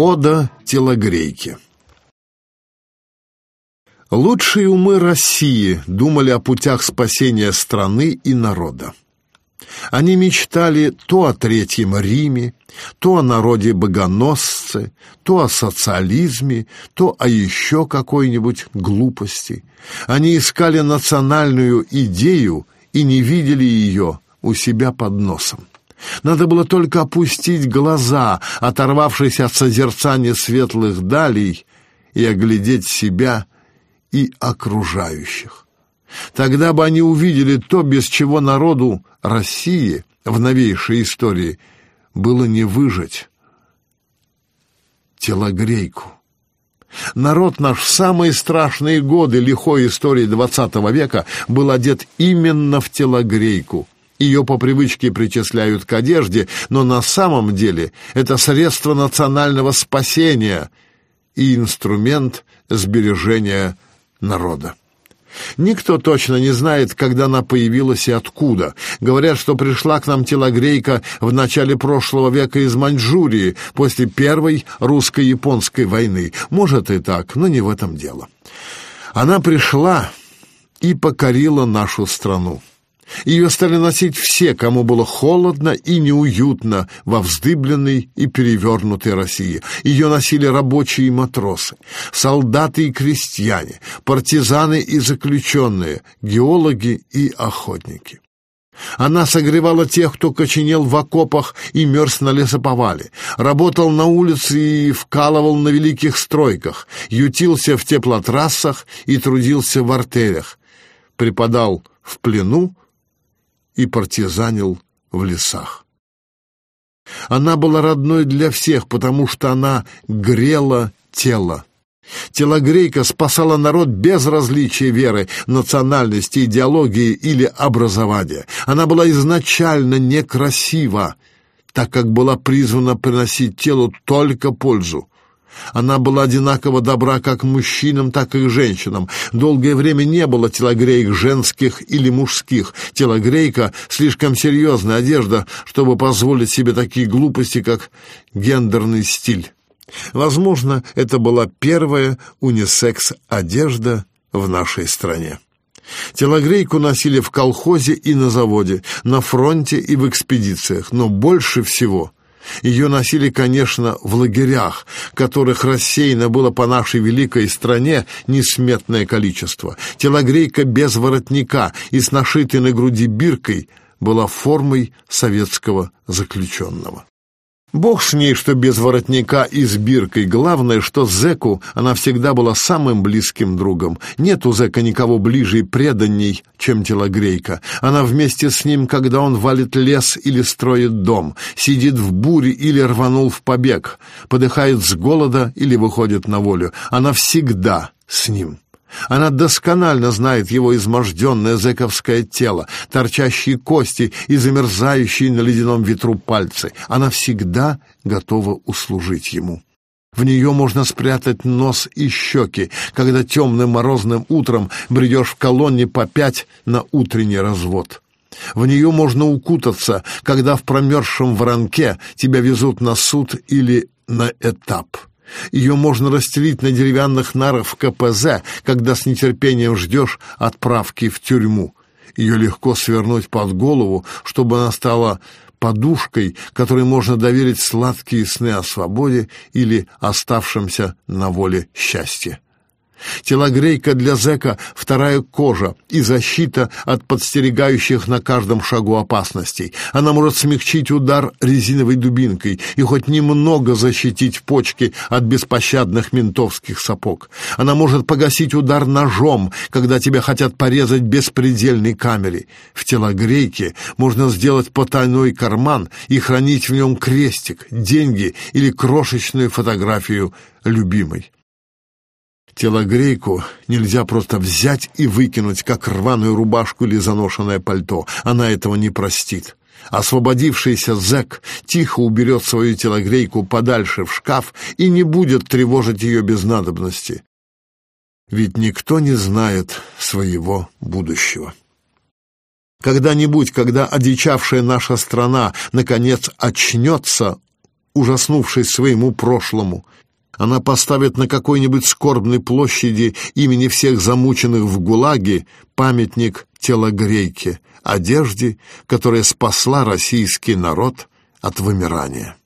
Ода телогрейки Лучшие умы России думали о путях спасения страны и народа. Они мечтали то о Третьем Риме, то о народе-богоносце, то о социализме, то о еще какой-нибудь глупости. Они искали национальную идею и не видели ее у себя под носом. Надо было только опустить глаза, оторвавшись от созерцания светлых далей, и оглядеть себя и окружающих. Тогда бы они увидели то, без чего народу России в новейшей истории было не выжить. Телогрейку. Народ наш в самые страшные годы лихой истории XX века был одет именно в телогрейку. Ее по привычке причисляют к одежде, но на самом деле это средство национального спасения и инструмент сбережения народа. Никто точно не знает, когда она появилась и откуда. Говорят, что пришла к нам телогрейка в начале прошлого века из Маньчжурии, после Первой русско-японской войны. Может и так, но не в этом дело. Она пришла и покорила нашу страну. Ее стали носить все, кому было холодно и неуютно во вздыбленной и перевернутой России. Ее носили рабочие и матросы, солдаты и крестьяне, партизаны и заключенные, геологи и охотники. Она согревала тех, кто коченел в окопах и мерз на лесоповале, работал на улице и вкалывал на великих стройках, ютился в теплотрассах и трудился в артериях, преподал в плену и партизанил в лесах. Она была родной для всех, потому что она грела тело. Телогрейка спасала народ без различия веры, национальности, идеологии или образования. Она была изначально некрасива, так как была призвана приносить телу только пользу. Она была одинаково добра как мужчинам, так и женщинам. Долгое время не было телогреек женских или мужских. Телогрейка — слишком серьезная одежда, чтобы позволить себе такие глупости, как гендерный стиль. Возможно, это была первая унисекс-одежда в нашей стране. Телогрейку носили в колхозе и на заводе, на фронте и в экспедициях, но больше всего ее носили, конечно, в лагерях, которых рассеяно было по нашей великой стране несметное количество. Телогрейка без воротника и с нашитой на груди биркой была формой советского заключенного. Бог с ней, что без воротника и с биркой. Главное, что зэку она всегда была самым близким другом. Нет у зэка никого ближе и преданней, чем телогрейка. Она вместе с ним, когда он валит лес или строит дом, сидит в буре или рванул в побег, подыхает с голода или выходит на волю. Она всегда с ним. Она досконально знает его изможденное зэковское тело, торчащие кости и замерзающие на ледяном ветру пальцы. Она всегда готова услужить ему. В нее можно спрятать нос и щеки, когда темным морозным утром бредешь в колонне по пять на утренний развод. В нее можно укутаться, когда в промерзшем воронке тебя везут на суд или на этап. Ее можно расстелить на деревянных нарах в КПЗ, когда с нетерпением ждешь отправки в тюрьму. Ее легко свернуть под голову, чтобы она стала подушкой, которой можно доверить сладкие сны о свободе или оставшемся на воле счастья. Телогрейка для зэка — вторая кожа и защита от подстерегающих на каждом шагу опасностей. Она может смягчить удар резиновой дубинкой и хоть немного защитить почки от беспощадных ментовских сапог. Она может погасить удар ножом, когда тебя хотят порезать беспредельной камере. В телогрейке можно сделать потайной карман и хранить в нем крестик, деньги или крошечную фотографию любимой. Телогрейку нельзя просто взять и выкинуть, как рваную рубашку или заношенное пальто. Она этого не простит. Освободившийся зэк тихо уберет свою телогрейку подальше в шкаф и не будет тревожить ее без надобности. Ведь никто не знает своего будущего. Когда-нибудь, когда одичавшая наша страна наконец очнется ужаснувшись своему прошлому. Она поставит на какой-нибудь скорбной площади имени всех замученных в ГУЛАГе памятник телогрейке, одежде, которая спасла российский народ от вымирания.